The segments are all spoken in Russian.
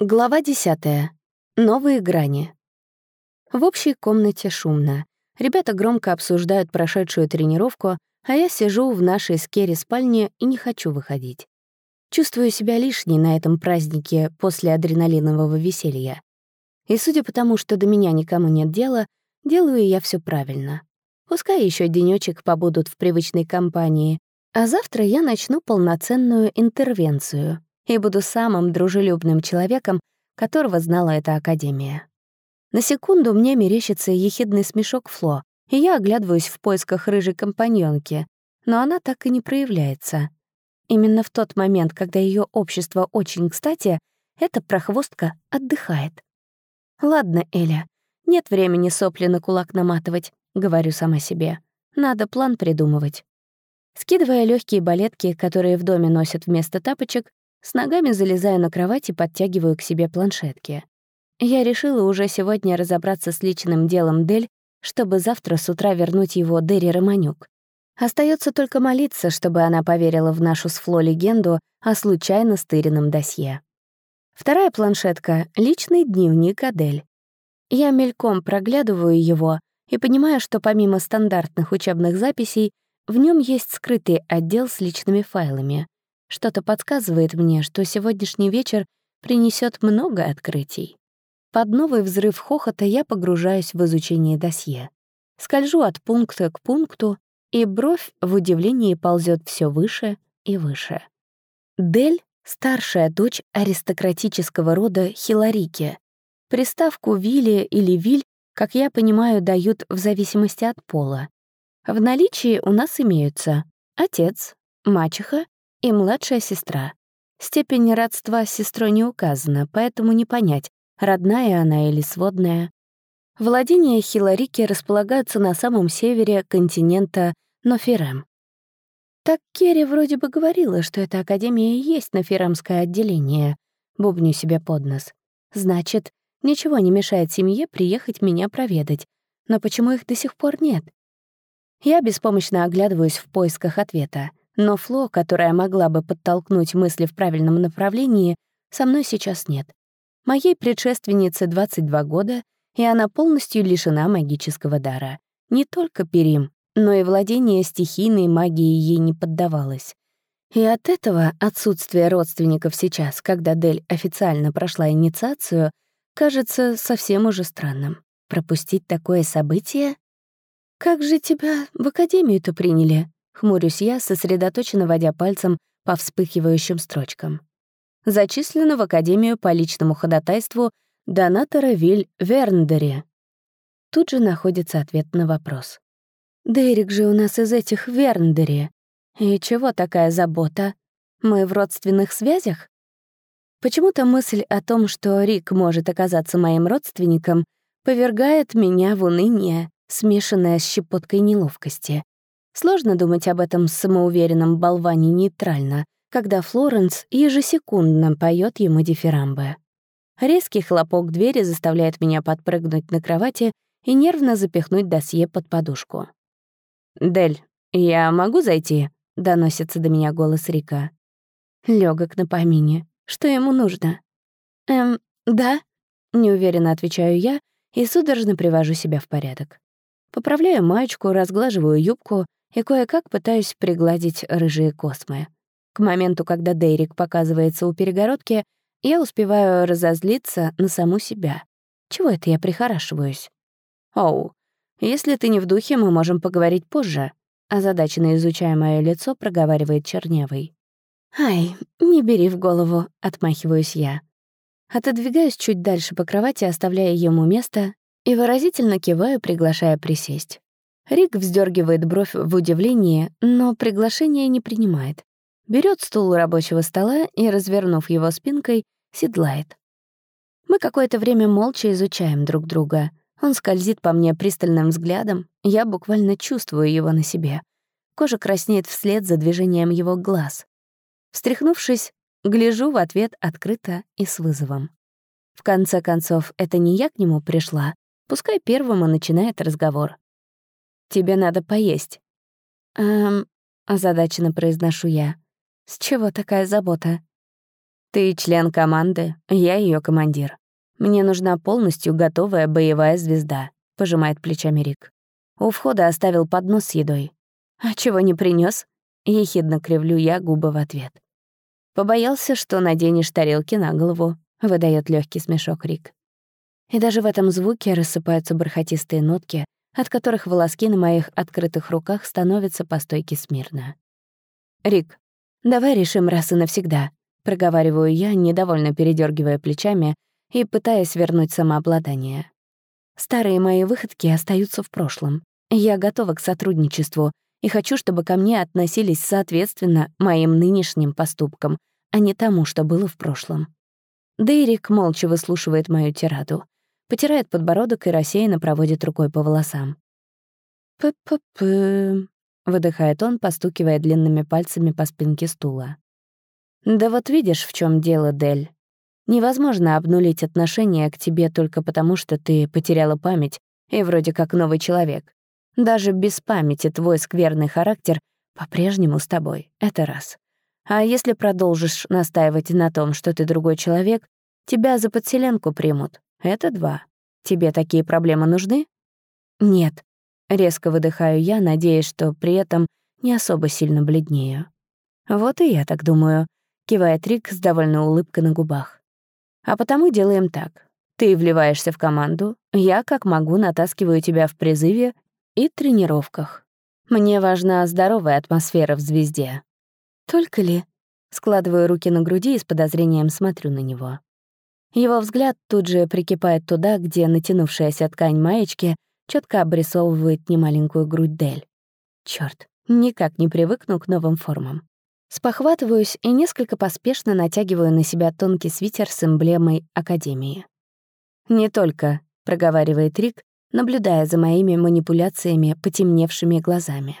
Глава 10. Новые грани. В общей комнате шумно. Ребята громко обсуждают прошедшую тренировку, а я сижу в нашей с Керри спальне и не хочу выходить. Чувствую себя лишней на этом празднике после адреналинового веселья. И судя по тому, что до меня никому нет дела, делаю я все правильно. Пускай еще денечек побудут в привычной компании, а завтра я начну полноценную интервенцию — и буду самым дружелюбным человеком, которого знала эта академия. На секунду мне мерещится ехидный смешок Фло, и я оглядываюсь в поисках рыжей компаньонки, но она так и не проявляется. Именно в тот момент, когда ее общество очень кстати, эта прохвостка отдыхает. «Ладно, Эля, нет времени сопли на кулак наматывать», — говорю сама себе. «Надо план придумывать». Скидывая легкие балетки, которые в доме носят вместо тапочек, с ногами залезаю на кровать и подтягиваю к себе планшетки. Я решила уже сегодня разобраться с личным делом Дель, чтобы завтра с утра вернуть его Дерри Романюк. Остается только молиться, чтобы она поверила в нашу с Фло легенду о случайно стыренном досье. Вторая планшетка — личный дневник Адель. Я мельком проглядываю его и понимаю, что помимо стандартных учебных записей, в нем есть скрытый отдел с личными файлами. Что-то подсказывает мне, что сегодняшний вечер принесет много открытий. Под новый взрыв хохота я погружаюсь в изучение досье. Скольжу от пункта к пункту, и бровь в удивлении ползет все выше и выше. Дель — старшая дочь аристократического рода Хиларики. Приставку «Вилли» или «Виль», как я понимаю, дают в зависимости от пола. В наличии у нас имеются отец, мачеха и младшая сестра. Степень родства с сестрой не указана, поэтому не понять, родная она или сводная. Владения Хиларики располагаются на самом севере континента Ноферем. Так Керри вроде бы говорила, что эта академия и есть Ноферамское отделение. Бубню себе под нос. Значит, ничего не мешает семье приехать меня проведать. Но почему их до сих пор нет? Я беспомощно оглядываюсь в поисках ответа. Но Фло, которая могла бы подтолкнуть мысли в правильном направлении, со мной сейчас нет. Моей предшественнице 22 года, и она полностью лишена магического дара. Не только перим, но и владение стихийной магией ей не поддавалось. И от этого отсутствие родственников сейчас, когда Дель официально прошла инициацию, кажется совсем уже странным. Пропустить такое событие? «Как же тебя в академию-то приняли?» Хмурюсь я, сосредоточенно водя пальцем по вспыхивающим строчкам. Зачислена в Академию по личному ходатайству донатора Виль Верндере. Тут же находится ответ на вопрос. «Дерек же у нас из этих Верндере. И чего такая забота? Мы в родственных связях?» Почему-то мысль о том, что Рик может оказаться моим родственником, повергает меня в уныние, смешанное с щепоткой неловкости. Сложно думать об этом самоуверенном болване нейтрально, когда Флоренс ежесекундно поет ему дифирамбы. Резкий хлопок двери заставляет меня подпрыгнуть на кровати и нервно запихнуть досье под подушку. «Дель, я могу зайти?» — доносится до меня голос Рика. Лёгок на помине. Что ему нужно? «Эм, да?» — неуверенно отвечаю я и судорожно привожу себя в порядок. Поправляю маечку, разглаживаю юбку и кое-как пытаюсь пригладить рыжие космы. К моменту, когда Дейрик показывается у перегородки, я успеваю разозлиться на саму себя. Чего это я прихорашиваюсь? «Оу, если ты не в духе, мы можем поговорить позже», озадаченно изучая мое лицо, проговаривает Черневый. «Ай, не бери в голову», — отмахиваюсь я. Отодвигаюсь чуть дальше по кровати, оставляя ему место, и выразительно киваю, приглашая присесть. Рик вздергивает бровь в удивлении, но приглашение не принимает. Берет стул рабочего стола и, развернув его спинкой, седлает. Мы какое-то время молча изучаем друг друга. Он скользит по мне пристальным взглядом, я буквально чувствую его на себе. Кожа краснеет вслед за движением его глаз. Встряхнувшись, гляжу в ответ открыто и с вызовом. В конце концов, это не я к нему пришла, пускай первым и начинает разговор. Тебе надо поесть». «Эм...» — озадаченно произношу я. «С чего такая забота?» Ты член команды, я ее командир. Мне нужна полностью готовая боевая звезда», — пожимает плечами Рик. У входа оставил поднос с едой. «А чего не принес? Ехидно кривлю я губы в ответ. «Побоялся, что наденешь тарелки на голову», — выдает легкий смешок Рик. И даже в этом звуке рассыпаются бархатистые нотки, от которых волоски на моих открытых руках становятся по стойке смирно. «Рик, давай решим раз и навсегда», — проговариваю я, недовольно передергивая плечами и пытаясь вернуть самообладание. Старые мои выходки остаются в прошлом. Я готова к сотрудничеству и хочу, чтобы ко мне относились соответственно моим нынешним поступкам, а не тому, что было в прошлом. Дейрик молча выслушивает мою тираду, потирает подбородок и рассеянно проводит рукой по волосам. «П-п-п», — выдыхает он, постукивая длинными пальцами по спинке стула. «Да вот видишь, в чем дело, Дель. Невозможно обнулить отношение к тебе только потому, что ты потеряла память и вроде как новый человек. Даже без памяти твой скверный характер по-прежнему с тобой. Это раз. А если продолжишь настаивать на том, что ты другой человек, тебя за подселенку примут. Это два. Тебе такие проблемы нужны? Нет. Резко выдыхаю я, надеясь, что при этом не особо сильно бледнею. Вот и я так думаю, кивает Рик с довольной улыбкой на губах. А потому делаем так. Ты вливаешься в команду, я, как могу, натаскиваю тебя в призыве и тренировках. Мне важна здоровая атмосфера в «Звезде». Только ли? Складываю руки на груди и с подозрением смотрю на него. Его взгляд тут же прикипает туда, где натянувшаяся ткань маечки четко обрисовывает немаленькую грудь Дель. Черт, никак не привыкну к новым формам. Спохватываюсь и несколько поспешно натягиваю на себя тонкий свитер с эмблемой Академии. «Не только», — проговаривает Рик, наблюдая за моими манипуляциями потемневшими глазами.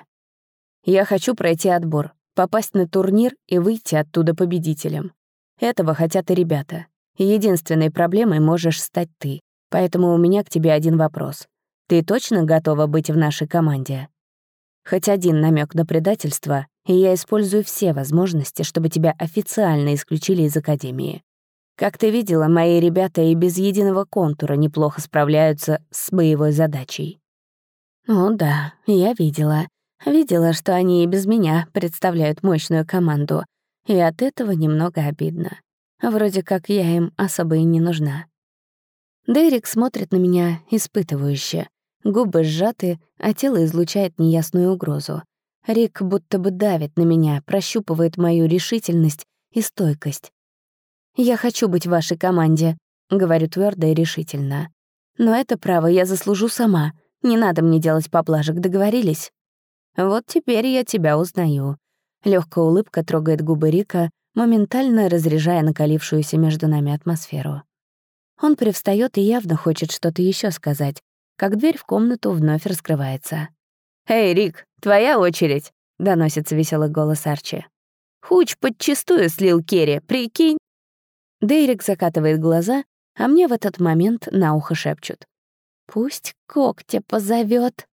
«Я хочу пройти отбор, попасть на турнир и выйти оттуда победителем. Этого хотят и ребята. Единственной проблемой можешь стать ты. Поэтому у меня к тебе один вопрос. Ты точно готова быть в нашей команде?» Хоть один намек на предательство, и я использую все возможности, чтобы тебя официально исключили из Академии. Как ты видела, мои ребята и без единого контура неплохо справляются с боевой задачей. О да, я видела. Видела, что они и без меня представляют мощную команду, и от этого немного обидно. Вроде как я им особо и не нужна. Дерек смотрит на меня испытывающе, Губы сжаты, а тело излучает неясную угрозу. Рик будто бы давит на меня, прощупывает мою решительность и стойкость. «Я хочу быть в вашей команде», — говорю твердо и решительно. «Но это право я заслужу сама. Не надо мне делать поблажек, договорились?» «Вот теперь я тебя узнаю». Легкая улыбка трогает губы Рика, моментально разряжая накалившуюся между нами атмосферу. Он привстаёт и явно хочет что-то еще сказать, как дверь в комнату вновь раскрывается. «Эй, Рик, твоя очередь!» — доносится веселый голос Арчи. «Хуч подчистую слил Керри, прикинь!» Дейрик закатывает глаза, а мне в этот момент на ухо шепчут. «Пусть когтя позовет.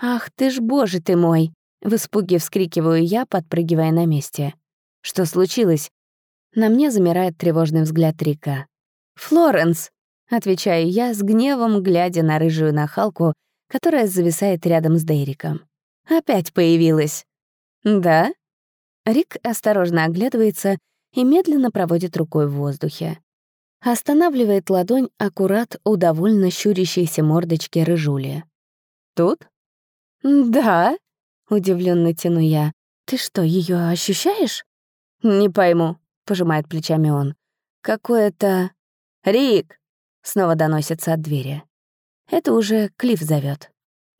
«Ах ты ж, боже ты мой!» — в испуге вскрикиваю я, подпрыгивая на месте. «Что случилось?» На мне замирает тревожный взгляд Рика. «Флоренс!» — отвечаю я с гневом, глядя на рыжую нахалку, которая зависает рядом с Дейриком. «Опять появилась». «Да?» Рик осторожно оглядывается и медленно проводит рукой в воздухе. Останавливает ладонь аккурат у довольно щурящейся мордочки рыжули. «Тут?» «Да», — удивленно тяну я. «Ты что, ее ощущаешь?» «Не пойму», — пожимает плечами он. «Какое-то...» «Рик!» Снова доносится от двери. Это уже Клифф зовет.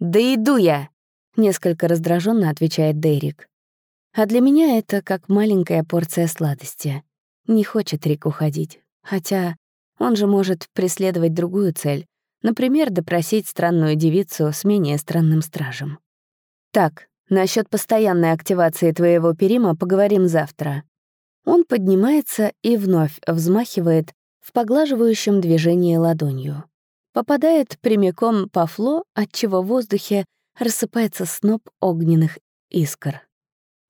«Да иду я!» — несколько раздраженно отвечает Дерек. А для меня это как маленькая порция сладости. Не хочет Рик уходить. Хотя он же может преследовать другую цель. Например, допросить странную девицу с менее странным стражем. Так, насчет постоянной активации твоего перима поговорим завтра. Он поднимается и вновь взмахивает в поглаживающем движении ладонью. Попадает прямиком по фло, отчего в воздухе рассыпается сноп огненных искр.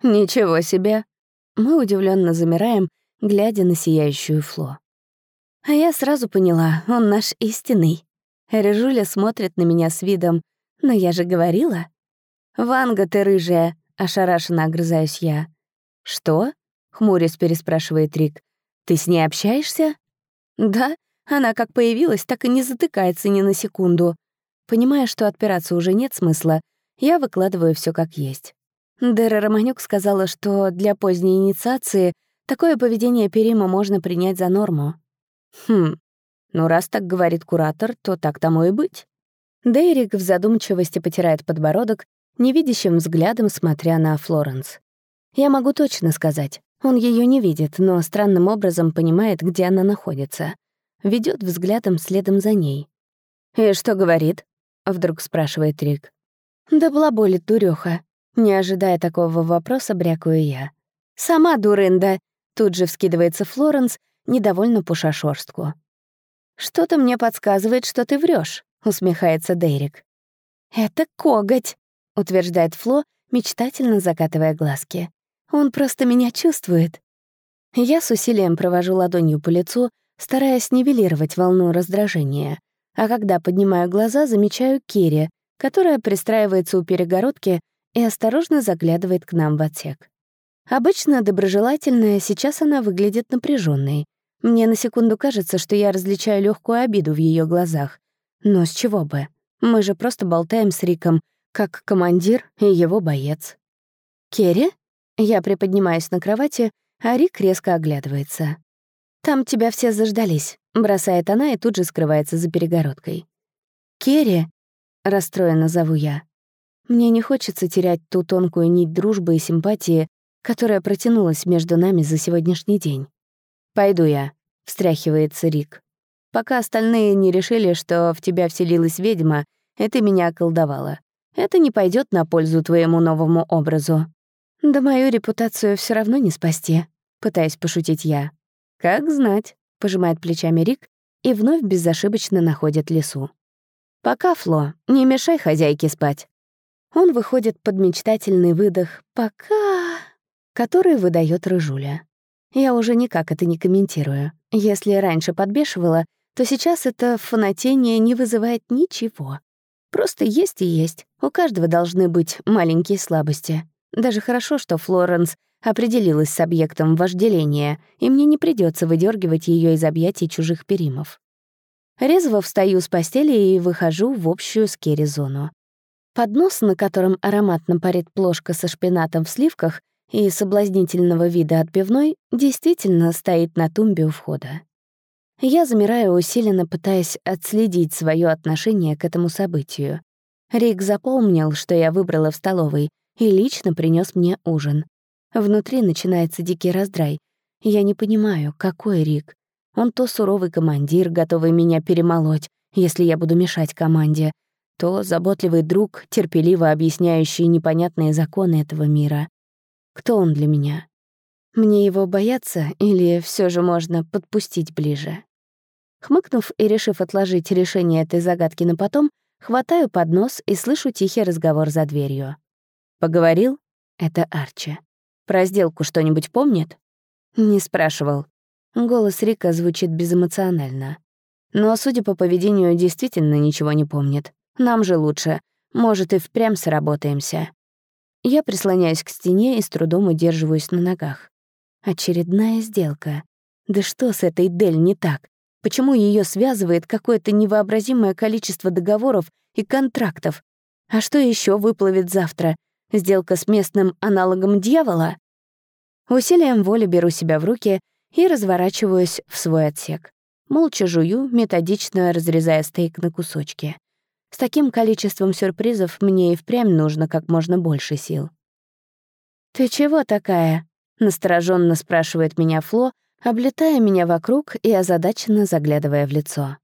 «Ничего себе!» Мы удивленно замираем глядя на сияющую Фло. А я сразу поняла, он наш истинный. Рыжуля смотрит на меня с видом «Но я же говорила». «Ванга ты рыжая», — ошарашенно огрызаюсь я. «Что?» — хмурясь переспрашивает Рик. «Ты с ней общаешься?» «Да, она как появилась, так и не затыкается ни на секунду. Понимая, что отпираться уже нет смысла, я выкладываю все как есть. Дэра Романюк сказала, что для поздней инициации такое поведение Перима можно принять за норму. Хм, ну раз так говорит куратор, то так тому и быть. Дейрик в задумчивости потирает подбородок, невидящим взглядом смотря на Флоренс. Я могу точно сказать, он ее не видит, но странным образом понимает, где она находится. Ведет взглядом следом за ней. «И что говорит?» — вдруг спрашивает Рик. «Да балаболит дурёха». Не ожидая такого вопроса, брякаю я. «Сама дурында!» — тут же вскидывается Флоренс, недовольно пуша шорстку. «Что-то мне подсказывает, что ты врешь, усмехается Дейрик. «Это коготь», — утверждает Фло, мечтательно закатывая глазки. «Он просто меня чувствует». Я с усилием провожу ладонью по лицу, стараясь нивелировать волну раздражения, а когда поднимаю глаза, замечаю Кири, которая пристраивается у перегородки и осторожно заглядывает к нам в отсек. Обычно доброжелательная, сейчас она выглядит напряженной. Мне на секунду кажется, что я различаю легкую обиду в ее глазах. Но с чего бы? Мы же просто болтаем с Риком, как командир и его боец. «Керри?» Я приподнимаюсь на кровати, а Рик резко оглядывается. «Там тебя все заждались», — бросает она и тут же скрывается за перегородкой. «Керри?» — расстроенно зову я. Мне не хочется терять ту тонкую нить дружбы и симпатии, которая протянулась между нами за сегодняшний день. «Пойду я», — встряхивается Рик. «Пока остальные не решили, что в тебя вселилась ведьма, и ты меня околдовала. Это не пойдет на пользу твоему новому образу». «Да мою репутацию все равно не спасти», — пытаясь пошутить я. «Как знать», — пожимает плечами Рик и вновь безошибочно находит лесу. «Пока, Фло, не мешай хозяйке спать». Он выходит под мечтательный выдох «пока», который выдает Рыжуля. Я уже никак это не комментирую. Если раньше подбешивала, то сейчас это фанатение не вызывает ничего. Просто есть и есть. У каждого должны быть маленькие слабости. Даже хорошо, что Флоренс определилась с объектом вожделения, и мне не придется выдергивать ее из объятий чужих перимов. Резво встаю с постели и выхожу в общую скери-зону. Поднос, на котором ароматно парит плошка со шпинатом в сливках, и соблазнительного вида отбивной действительно стоит на тумбе у входа. Я замираю усиленно, пытаясь отследить свое отношение к этому событию. Рик запомнил, что я выбрала в столовой, и лично принес мне ужин. Внутри начинается дикий раздрай. Я не понимаю, какой Рик. Он то суровый командир, готовый меня перемолоть, если я буду мешать команде, то заботливый друг, терпеливо объясняющий непонятные законы этого мира. Кто он для меня? Мне его бояться или все же можно подпустить ближе? Хмыкнув и решив отложить решение этой загадки на потом, хватаю поднос и слышу тихий разговор за дверью. «Поговорил?» — это Арчи. «Про сделку что-нибудь помнит?» Не спрашивал. Голос Рика звучит безэмоционально. Но, судя по поведению, действительно ничего не помнит. Нам же лучше. Может, и впрямь сработаемся. Я прислоняюсь к стене и с трудом удерживаюсь на ногах. Очередная сделка. Да что с этой Дель не так? Почему ее связывает какое-то невообразимое количество договоров и контрактов? А что еще выплывет завтра? Сделка с местным аналогом дьявола? Усилием воли беру себя в руки и разворачиваюсь в свой отсек. Молча жую, методично разрезая стейк на кусочки. С таким количеством сюрпризов мне и впрямь нужно как можно больше сил. «Ты чего такая?» — настороженно спрашивает меня Фло, облетая меня вокруг и озадаченно заглядывая в лицо.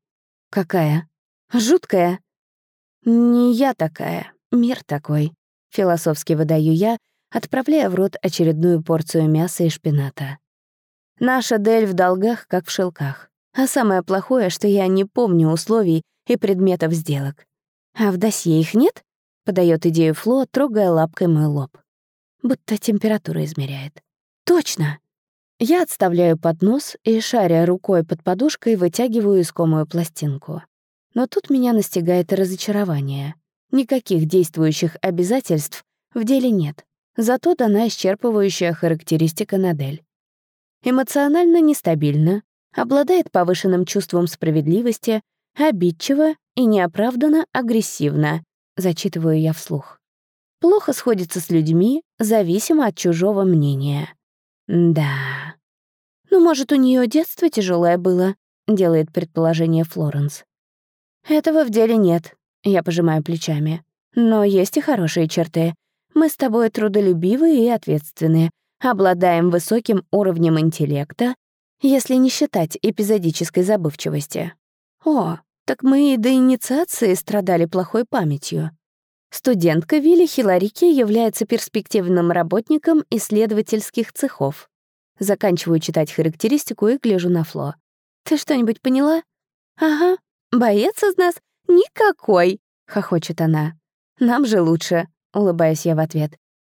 «Какая? Жуткая?» «Не я такая, мир такой», — философски выдаю я, отправляя в рот очередную порцию мяса и шпината. Наша Дель в долгах, как в шелках. А самое плохое, что я не помню условий и предметов сделок. «А в досье их нет?» — подает идею Фло, трогая лапкой мой лоб. Будто температура измеряет. «Точно!» Я отставляю поднос и, шаря рукой под подушкой, вытягиваю искомую пластинку. Но тут меня настигает разочарование. Никаких действующих обязательств в деле нет. Зато дана исчерпывающая характеристика Надель. Эмоционально нестабильна, обладает повышенным чувством справедливости, обидчива и неоправданно агрессивна, зачитываю я вслух. Плохо сходится с людьми, зависимо от чужого мнения. Да. Ну, может, у нее детство тяжелое было, делает предположение Флоренс. Этого в деле нет, я пожимаю плечами. Но есть и хорошие черты. Мы с тобой трудолюбивые и ответственные, обладаем высоким уровнем интеллекта, если не считать эпизодической забывчивости. О, так мы и до инициации страдали плохой памятью. Студентка Вилли Хиларики является перспективным работником исследовательских цехов. Заканчиваю читать характеристику и гляжу на Фло. «Ты что-нибудь поняла?» «Ага, боец из нас никакой», — хохочет она. «Нам же лучше», — улыбаюсь я в ответ.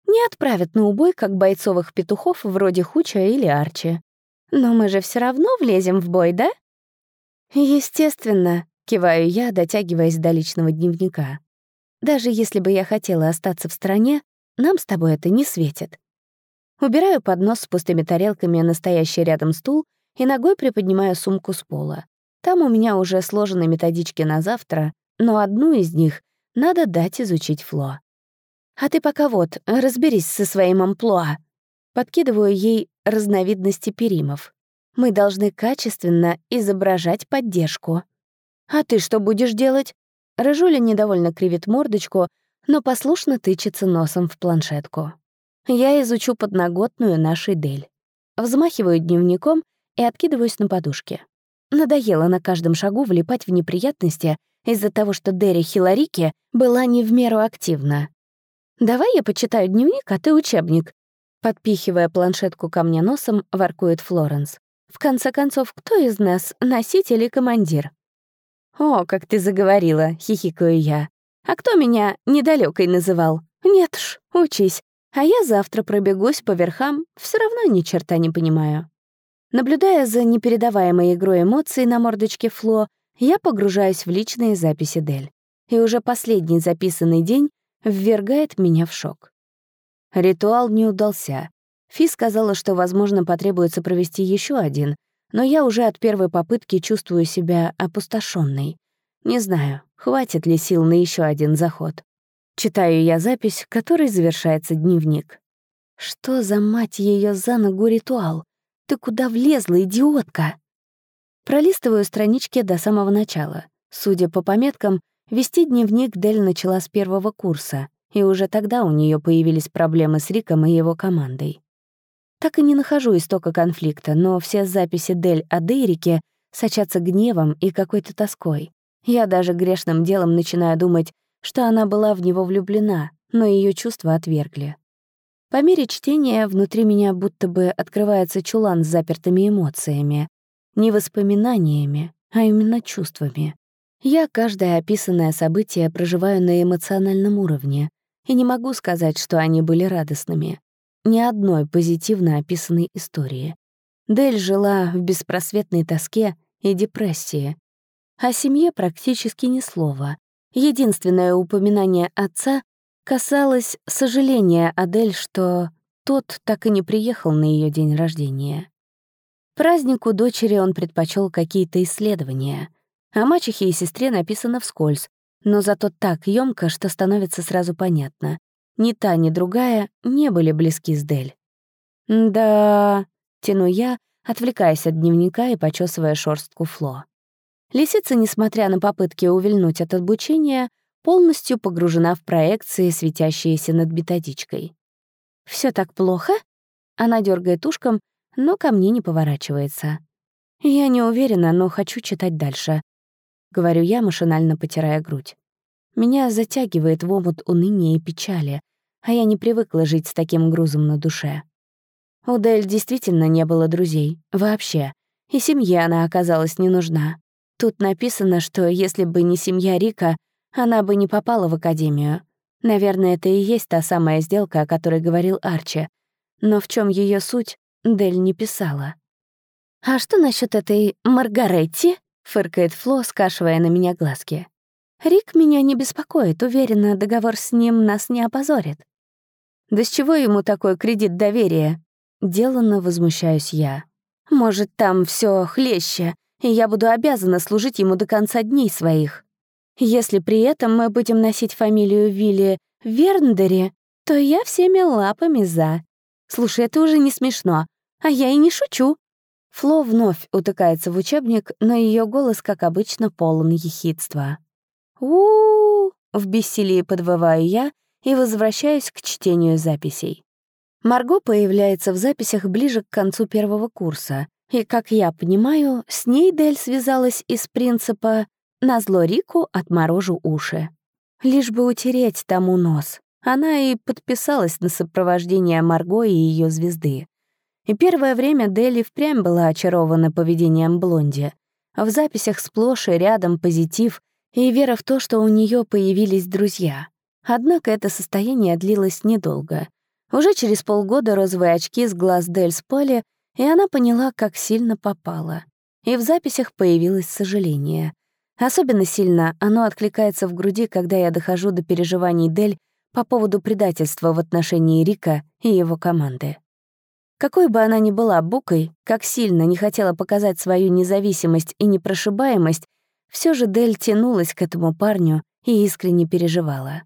«Не отправят на убой, как бойцовых петухов вроде Хуча или Арчи. Но мы же все равно влезем в бой, да?» «Естественно», — киваю я, дотягиваясь до личного дневника. «Даже если бы я хотела остаться в стране, нам с тобой это не светит. Убираю поднос с пустыми тарелками на стоящий рядом стул и ногой приподнимаю сумку с пола. Там у меня уже сложены методички на завтра, но одну из них надо дать изучить Фло. А ты пока вот, разберись со своим амплуа. Подкидываю ей разновидности перимов. Мы должны качественно изображать поддержку. А ты что будешь делать? Рыжуля недовольно кривит мордочку, но послушно тычется носом в планшетку. Я изучу подноготную нашей Дель. Взмахиваю дневником и откидываюсь на подушке. Надоело на каждом шагу влипать в неприятности из-за того, что Дерри Хиларики была не в меру активна. «Давай я почитаю дневник, а ты учебник», подпихивая планшетку ко мне носом, воркует Флоренс. «В конце концов, кто из нас носитель и командир?» «О, как ты заговорила», — хихикаю я. «А кто меня недалекой называл? Нет ж, учись. А я завтра пробегусь по верхам, все равно ни черта не понимаю. Наблюдая за непередаваемой игрой эмоций на мордочке Фло, я погружаюсь в личные записи Дель. И уже последний записанный день ввергает меня в шок. Ритуал не удался. Фи сказала, что, возможно, потребуется провести еще один, но я уже от первой попытки чувствую себя опустошенной. Не знаю, хватит ли сил на еще один заход. Читаю я запись, которой завершается дневник. Что за мать ее за ногу ритуал? Ты куда влезла, идиотка? Пролистываю странички до самого начала. Судя по пометкам, вести дневник Дель начала с первого курса, и уже тогда у нее появились проблемы с Риком и его командой. Так и не нахожу истока конфликта, но все записи Дель о Дейрике сочатся гневом и какой-то тоской. Я даже грешным делом начинаю думать, что она была в него влюблена, но ее чувства отвергли. По мере чтения внутри меня будто бы открывается чулан с запертыми эмоциями. Не воспоминаниями, а именно чувствами. Я каждое описанное событие проживаю на эмоциональном уровне, и не могу сказать, что они были радостными. Ни одной позитивно описанной истории. Дель жила в беспросветной тоске и депрессии. О семье практически ни слова, Единственное упоминание отца касалось сожаления Адель, что тот так и не приехал на ее день рождения. Празднику дочери он предпочел какие-то исследования. О мачехе и сестре написано вскользь, но зато так ёмко, что становится сразу понятно. Ни та, ни другая не были близки с Дель. «Да...» — тяну я, отвлекаясь от дневника и почесывая шорстку Фло. Лисица, несмотря на попытки увильнуть от обучения, полностью погружена в проекции, светящиеся над методичкой. Все так плохо?» Она дергает ушком, но ко мне не поворачивается. «Я не уверена, но хочу читать дальше», — говорю я, машинально потирая грудь. Меня затягивает в омут уныния и печали, а я не привыкла жить с таким грузом на душе. У Дель действительно не было друзей, вообще, и семье она оказалась не нужна. Тут написано, что если бы не семья Рика, она бы не попала в академию. Наверное, это и есть та самая сделка, о которой говорил Арчи. Но в чем ее суть, Дель не писала. «А что насчет этой Маргаретти?» — фыркает Фло, скашивая на меня глазки. «Рик меня не беспокоит, уверена, договор с ним нас не опозорит». «Да с чего ему такой кредит доверия?» Деланно возмущаюсь я. «Может, там все хлеще, и я буду обязана служить ему до конца дней своих. Если при этом мы будем носить фамилию Вилли Верндере, то я всеми лапами за. Слушай, это уже не смешно, а я и не шучу». Фло вновь утыкается в учебник, но ее голос, как обычно, полон ехидства. у у, -у в бессилии подвываю я и возвращаюсь к чтению записей. Марго появляется в записях ближе к концу первого курса, и, как я понимаю, с ней Дель связалась из принципа «назло Рику отморожу уши». Лишь бы утереть тому нос. Она и подписалась на сопровождение Марго и ее звезды. И первое время Дели впрямь была очарована поведением Блонди. В записях сплошь и рядом позитив и вера в то, что у нее появились друзья. Однако это состояние длилось недолго. Уже через полгода розовые очки с глаз Дель спали, и она поняла, как сильно попала. И в записях появилось сожаление. Особенно сильно оно откликается в груди, когда я дохожу до переживаний Дель по поводу предательства в отношении Рика и его команды. Какой бы она ни была букой, как сильно не хотела показать свою независимость и непрошибаемость, все же Дель тянулась к этому парню и искренне переживала.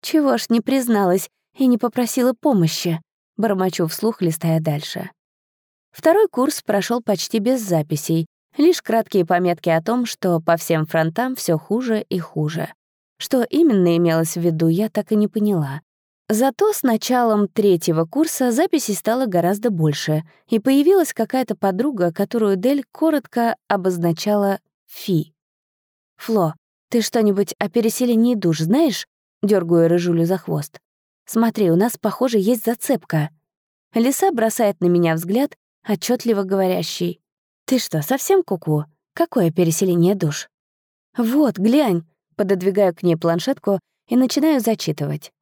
«Чего ж не призналась и не попросила помощи?» — бормочу вслух, листая дальше. Второй курс прошел почти без записей, лишь краткие пометки о том, что по всем фронтам все хуже и хуже. Что именно имелось в виду, я так и не поняла. Зато с началом третьего курса записей стало гораздо больше, и появилась какая-то подруга, которую Дель коротко обозначала «Фи». «Фло, ты что-нибудь о переселении душ знаешь?» — дергаю Рыжулю за хвост. «Смотри, у нас, похоже, есть зацепка». Лиса бросает на меня взгляд, отчетливо говорящий. «Ты что, совсем куку? -ку? Какое переселение душ?» «Вот, глянь!» — пододвигаю к ней планшетку и начинаю зачитывать.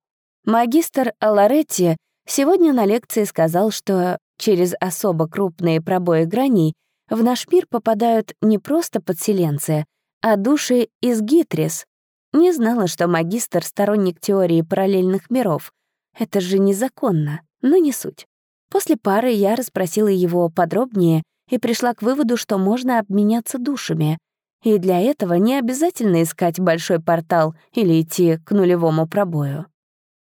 Магистр Аларетти сегодня на лекции сказал, что через особо крупные пробои граней в наш мир попадают не просто подселенцы, а души из Гитрис. Не знала, что магистр — сторонник теории параллельных миров. Это же незаконно, но не суть. После пары я расспросила его подробнее и пришла к выводу, что можно обменяться душами. И для этого не обязательно искать большой портал или идти к нулевому пробою.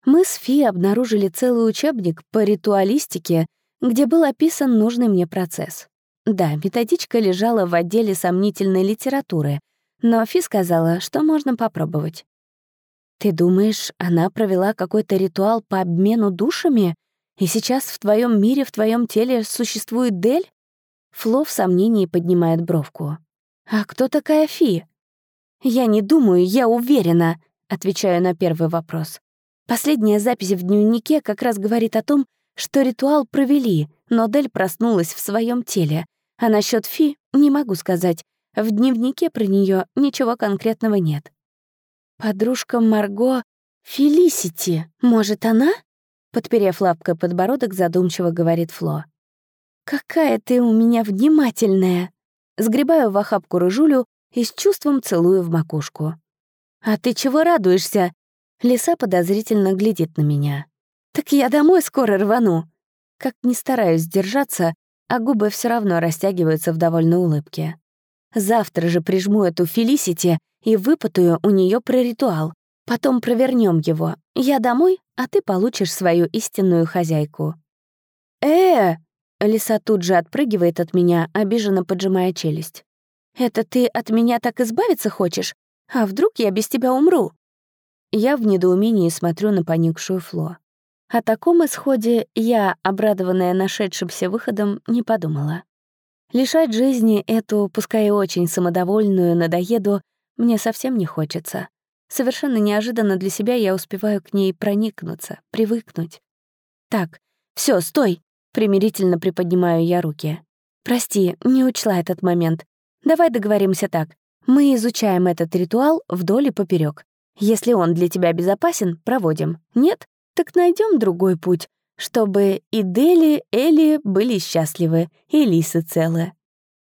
Мы с Фи обнаружили целый учебник по ритуалистике, где был описан нужный мне процесс. Да, методичка лежала в отделе сомнительной литературы, но Фи сказала, что можно попробовать. «Ты думаешь, она провела какой-то ритуал по обмену душами, и сейчас в твоем мире, в твоем теле существует Дель?» Фло в сомнении поднимает бровку. «А кто такая Фи?» «Я не думаю, я уверена», — отвечаю на первый вопрос. Последняя запись в дневнике как раз говорит о том, что ритуал провели, но Дель проснулась в своем теле. А насчет Фи не могу сказать. В дневнике про нее ничего конкретного нет. Подружка Марго Фелисити, может, она? Подперев лапкой подбородок, задумчиво говорит Фло. «Какая ты у меня внимательная!» Сгребаю в охапку рыжулю и с чувством целую в макушку. «А ты чего радуешься?» Лиса подозрительно глядит на меня. «Так я домой скоро рвану!» Как не стараюсь сдержаться, а губы все равно растягиваются в довольной улыбке. Завтра же прижму эту Фелисити и выпытаю у нее про ритуал. Потом провернем его. Я домой, а ты получишь свою истинную хозяйку. э Лиса тут же отпрыгивает от меня, обиженно поджимая челюсть. «Это ты от меня так избавиться хочешь? А вдруг я без тебя умру?» Я в недоумении смотрю на поникшую Фло. О таком исходе я, обрадованная нашедшимся выходом, не подумала. Лишать жизни эту, пускай и очень самодовольную надоеду, мне совсем не хочется. Совершенно неожиданно для себя я успеваю к ней проникнуться, привыкнуть. «Так, все, стой!» — примирительно приподнимаю я руки. «Прости, не учла этот момент. Давай договоримся так. Мы изучаем этот ритуал вдоль и поперек. Если он для тебя безопасен, проводим. Нет? Так найдем другой путь. чтобы и Дели, Элли были счастливы, и Лисы целы.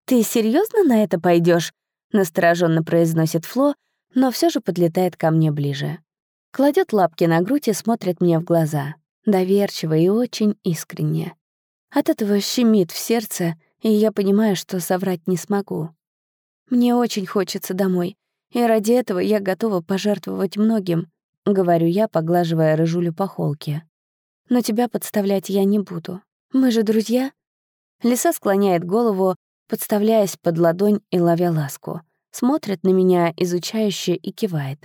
«Ты серьезно на это пойдешь? настороженно произносит Фло, но все же подлетает ко мне ближе. Кладет лапки на грудь и смотрит мне в глаза. Доверчиво и очень искренне. От этого щемит в сердце, и я понимаю, что соврать не смогу. Мне очень хочется домой, и ради этого я готова пожертвовать многим, — говорю я, поглаживая рыжулю по холке. Но тебя подставлять я не буду. Мы же друзья. Лиса склоняет голову, подставляясь под ладонь и ловя ласку. Смотрит на меня изучающе и кивает.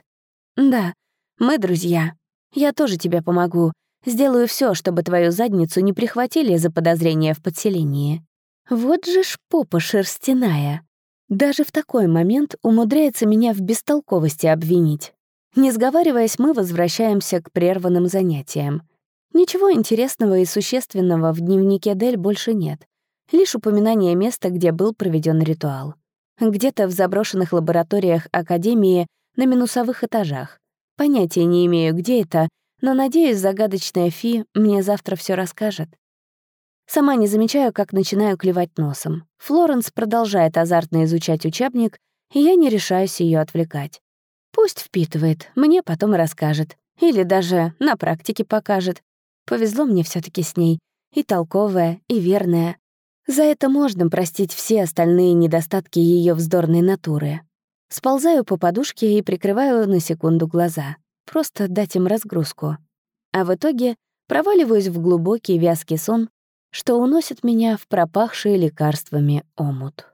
«Да, мы друзья. Я тоже тебе помогу. Сделаю все, чтобы твою задницу не прихватили за подозрение в подселении». Вот же ж попа шерстяная. Даже в такой момент умудряется меня в бестолковости обвинить. Не сговариваясь, мы возвращаемся к прерванным занятиям. Ничего интересного и существенного в дневнике Дель больше нет. Лишь упоминание места, где был проведен ритуал. Где-то в заброшенных лабораториях Академии на минусовых этажах. Понятия не имею, где это, но, надеюсь, загадочная Фи мне завтра все расскажет. Сама не замечаю, как начинаю клевать носом. Флоренс продолжает азартно изучать учебник, и я не решаюсь ее отвлекать. Пусть впитывает, мне потом расскажет. Или даже на практике покажет. Повезло мне все таки с ней. И толковая, и верная. За это можно простить все остальные недостатки ее вздорной натуры. Сползаю по подушке и прикрываю на секунду глаза. Просто дать им разгрузку. А в итоге проваливаюсь в глубокий вязкий сон, что уносит меня в пропахший лекарствами омут.